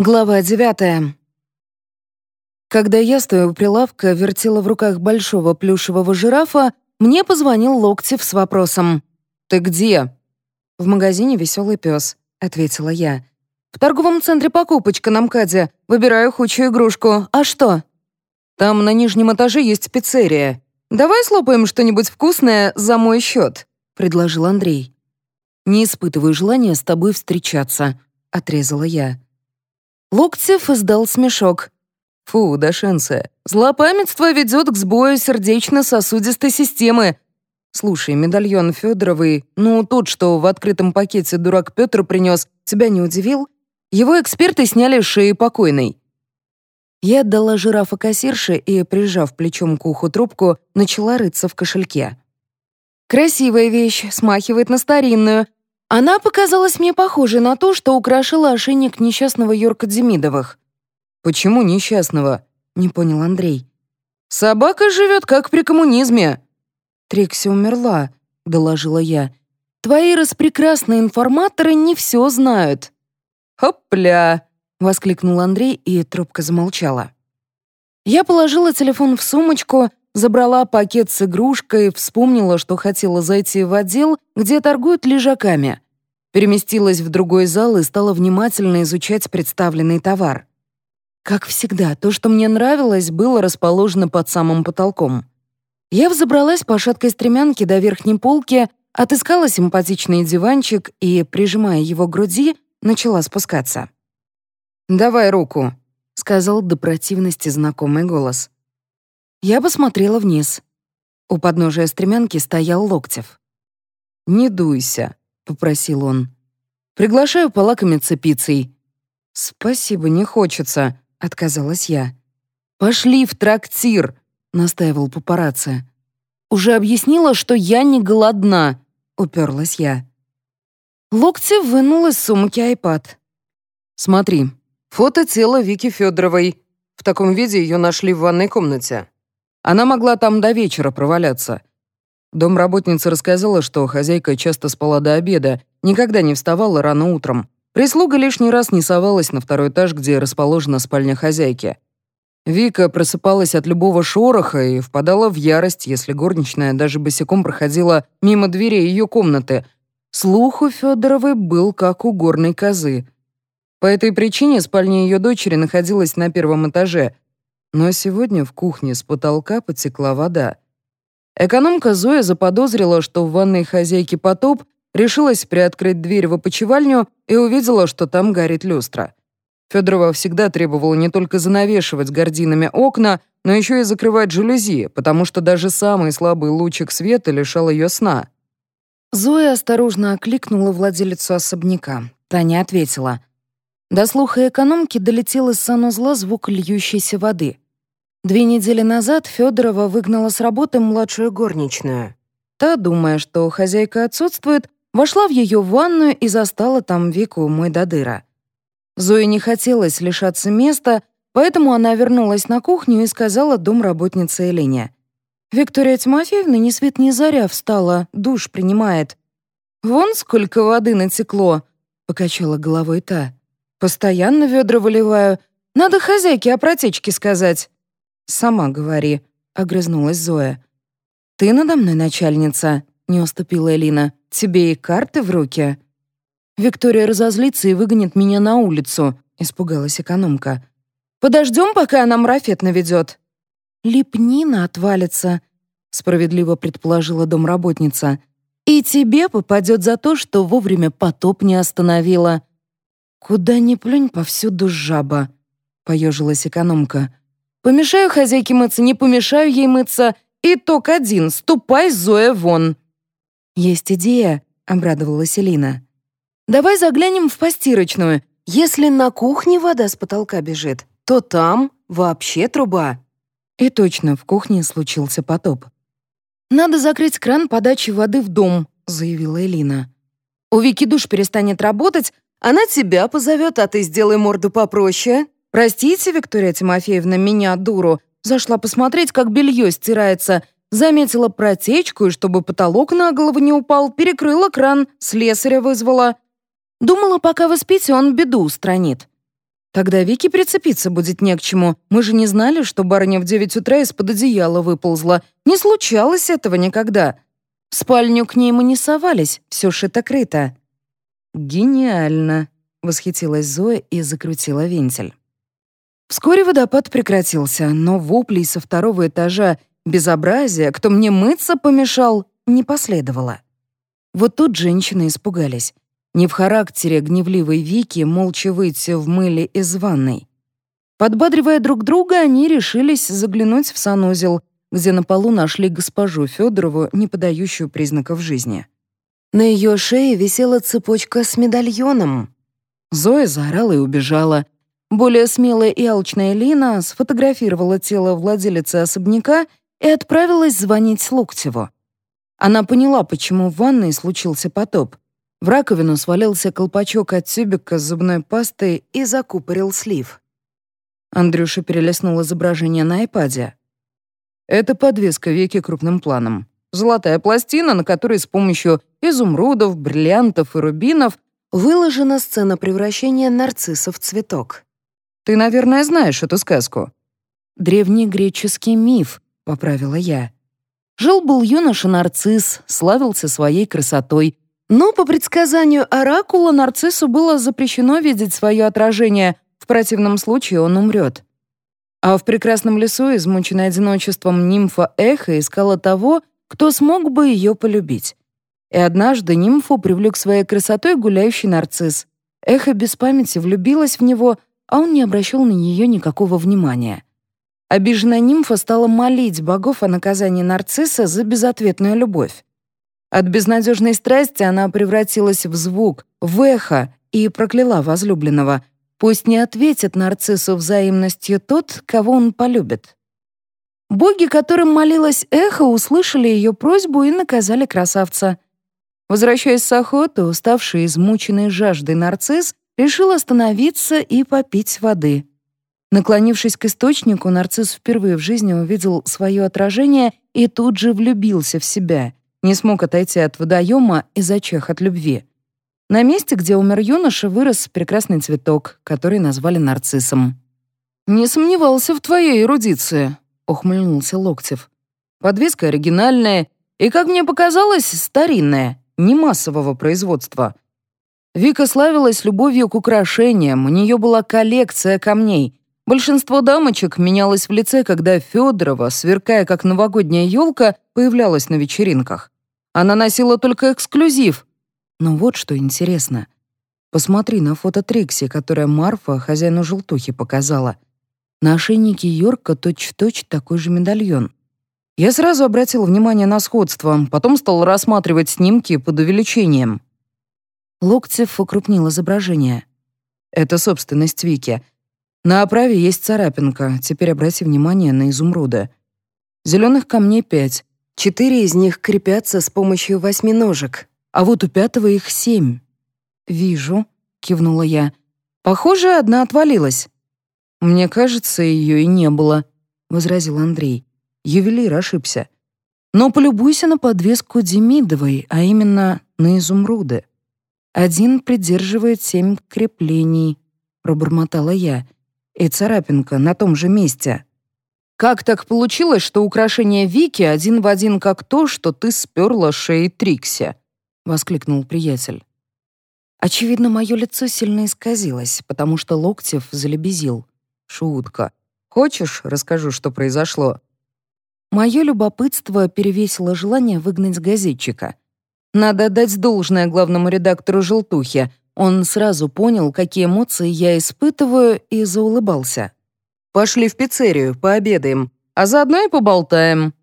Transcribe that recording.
Глава девятая. Когда я, стоя у прилавка, вертела в руках большого плюшевого жирафа, мне позвонил Локтев с вопросом «Ты где?» «В магазине «Веселый пес», — ответила я. «В торговом центре покупочка на МКАДе. Выбираю худшую игрушку. А что?» «Там на нижнем этаже есть пиццерия. Давай слопаем что-нибудь вкусное за мой счет», — предложил Андрей. «Не испытываю желания с тобой встречаться», — отрезала я. Локтев издал смешок. «Фу, Дашенце, злопамятство ведет к сбою сердечно-сосудистой системы. Слушай, медальон Федоровый, ну тот, что в открытом пакете дурак Петр принес, тебя не удивил? Его эксперты сняли шеи покойной». Я отдала жирафа кассирше и, прижав плечом к уху трубку, начала рыться в кошельке. «Красивая вещь, смахивает на старинную», она показалась мне похожей на то, что украшила ошейник несчастного Йорка Демидовых. «Почему несчастного?» — не понял Андрей. «Собака живет, как при коммунизме». «Трикси умерла», — доложила я. «Твои распрекрасные информаторы не все знают». «Хопля!» — воскликнул Андрей, и трубка замолчала. Я положила телефон в сумочку, забрала пакет с игрушкой, вспомнила, что хотела зайти в отдел, где торгуют лежаками. Переместилась в другой зал и стала внимательно изучать представленный товар. Как всегда, то, что мне нравилось, было расположено под самым потолком. Я взобралась по шаткой стремянке до верхней полки, отыскала симпатичный диванчик и, прижимая его к груди, начала спускаться. «Давай руку», — сказал до противности знакомый голос. Я посмотрела вниз. У подножия стремянки стоял Локтев. «Не дуйся», — попросил он. «Приглашаю полакомиться пиццей». «Спасибо, не хочется», — отказалась я. «Пошли в трактир», — настаивал папарацци. «Уже объяснила, что я не голодна», — уперлась я. Локтев вынул из сумки айпад. «Смотри, фото тела Вики Федоровой. В таком виде ее нашли в ванной комнате. Она могла там до вечера проваляться. Домработница рассказала, что хозяйка часто спала до обеда, никогда не вставала рано утром. Прислуга лишний раз не совалась на второй этаж, где расположена спальня хозяйки. Вика просыпалась от любого шороха и впадала в ярость, если горничная даже босиком проходила мимо дверей ее комнаты. Слух у Федоровой был как у горной козы. По этой причине спальня ее дочери находилась на первом этаже, но сегодня в кухне с потолка потекла вода. Экономка Зоя заподозрила, что в ванной хозяйки потоп, решилась приоткрыть дверь в опочивальню и увидела, что там горит люстра. Федорова всегда требовала не только занавешивать гардинами окна, но еще и закрывать жалюзи, потому что даже самый слабый лучик света лишал ее сна. Зоя осторожно окликнула владелицу особняка. Таня ответила. До слуха экономки долетел из санузла звук льющейся воды. Две недели назад Федорова выгнала с работы младшую горничную. Та, думая, что хозяйка отсутствует, вошла в ее ванную и застала там Вику мой додыра. Зое не хотелось лишаться места, поэтому она вернулась на кухню и сказала домработнице Элине. «Виктория Тимофеевна ни свет ни заря встала, душ принимает». «Вон сколько воды натекло», — покачала головой та. Постоянно ведра выливаю. Надо хозяйке о протечке сказать». «Сама говори», — огрызнулась Зоя. «Ты надо мной начальница», — не уступила Элина. «Тебе и карты в руки». «Виктория разозлится и выгонит меня на улицу», — испугалась экономка. «Подождем, пока она мрафет наведет». «Лепнина отвалится», — справедливо предположила домработница. «И тебе попадет за то, что вовремя потоп не остановила». «Куда ни плюнь, повсюду жаба», — поежилась экономка. «Помешаю хозяйке мыться, не помешаю ей мыться. Итог один. Ступай, Зоя, вон». «Есть идея», — обрадовалась Элина. «Давай заглянем в постирочную. Если на кухне вода с потолка бежит, то там вообще труба». И точно, в кухне случился потоп. «Надо закрыть кран подачи воды в дом», — заявила Элина. «У Вики душ перестанет работать, она тебя позовет, а ты сделай морду попроще. Простите, Виктория Тимофеевна, меня, дуру. Зашла посмотреть, как белье стирается. Заметила протечку, и чтобы потолок на голову не упал, перекрыла кран, слесаря вызвала. Думала, пока вы спите, он беду устранит. Тогда Вике прицепиться будет не к чему. Мы же не знали, что барыня в девять утра из-под одеяла выползла. Не случалось этого никогда. В спальню к ней мы не совались, все шито-крыто». «Гениально», — восхитилась Зоя и закрутила вентиль. Вскоре водопад прекратился, но воплей со второго этажа безобразия, кто мне мыться помешал, не последовало. Вот тут женщины испугались. Не в характере гневливой Вики молча выйти в мыле из ванной. Подбадривая друг друга, они решились заглянуть в санузел, где на полу нашли госпожу Федорову, не подающую признаков жизни. На ее шее висела цепочка с медальоном. Зоя заорала и убежала. Более смелая и алчная Лина сфотографировала тело владелицы особняка и отправилась звонить Локтеву. Она поняла, почему в ванной случился потоп. В раковину свалился колпачок от тюбика с зубной пастой и закупорил слив. Андрюша перелистнул изображение на айпаде. Это подвеска веки крупным планом. Золотая пластина, на которой с помощью изумрудов, бриллиантов и рубинов выложена сцена превращения нарцисса в цветок. Ты, наверное, знаешь эту сказку. Древний греческий миф, поправила я. Жил-был юноша нарцисс, славился своей красотой, но по предсказанию оракула нарциссу было запрещено видеть свое отражение, в противном случае он умрет. А в прекрасном лесу, измученная одиночеством, нимфа Эхо искала того, кто смог бы ее полюбить. И однажды нимфу привлек своей красотой гуляющий нарцисс. Эхо без памяти влюбилась в него, а он не обращал на нее никакого внимания. Обиженная нимфа стала молить богов о наказании нарцисса за безответную любовь. От безнадежной страсти она превратилась в звук, в эхо и прокляла возлюбленного. Пусть не ответит нарциссу взаимностью тот, кого он полюбит. Боги, которым молилась эхо, услышали ее просьбу и наказали красавца. Возвращаясь с охоты, уставший измученный жаждой нарцисс решил остановиться и попить воды. Наклонившись к источнику, нарцисс впервые в жизни увидел свое отражение и тут же влюбился в себя — не смог отойти от водоема и зачах от любви. На месте, где умер юноша, вырос прекрасный цветок, который назвали нарциссом. «Не сомневался в твоей эрудиции», — ухмыльнулся Локтев. «Подвеска оригинальная и, как мне показалось, старинная, не массового производства. Вика славилась любовью к украшениям, у нее была коллекция камней. Большинство дамочек менялось в лице, когда Федорова, сверкая как новогодняя елка, появлялась на вечеринках. Она носила только эксклюзив. Но вот что интересно. Посмотри на фото Трикси, которое Марфа хозяину желтухи показала. На ошейнике Йорка точь-в-точь -точь такой же медальон. Я сразу обратил внимание на сходство, потом стал рассматривать снимки под увеличением. Локтев укрупнил изображение. Это собственность Вики. На оправе есть царапинка, теперь обрати внимание на изумруды. Зеленых камней пять, четыре из них крепятся с помощью восьми ножек, а вот у пятого их семь. «Вижу», — кивнула я. «Похоже, одна отвалилась». «Мне кажется, ее и не было», — возразил Андрей. Ювелир ошибся. «Но полюбуйся на подвеску Демидовой, а именно на изумруды. Один придерживает семь креплений», — пробормотала я и царапинка на том же месте. Как так получилось, что украшение Вики один в один как то, что ты сперла шеи Трикси? воскликнул приятель. Очевидно, мое лицо сильно исказилось, потому что Локтев залебезил. Шутка. Хочешь, расскажу, что произошло? Мое любопытство перевесило желание выгнать газетчика. Надо отдать должное главному редактору «Желтухи». Он сразу понял, какие эмоции я испытываю, и заулыбался. «Пошли в пиццерию, пообедаем, а заодно и поболтаем»,